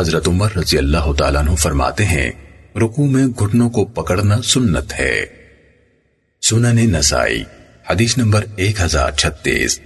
حضرت عمر رضی اللہ تعالیٰ عنہ فرماتے ہیں، رکوع میں گھٹنوں کو پکڑنا سنت ہے۔ سنن نسائی، حدیث نمبر ایک ہزار چھتیس۔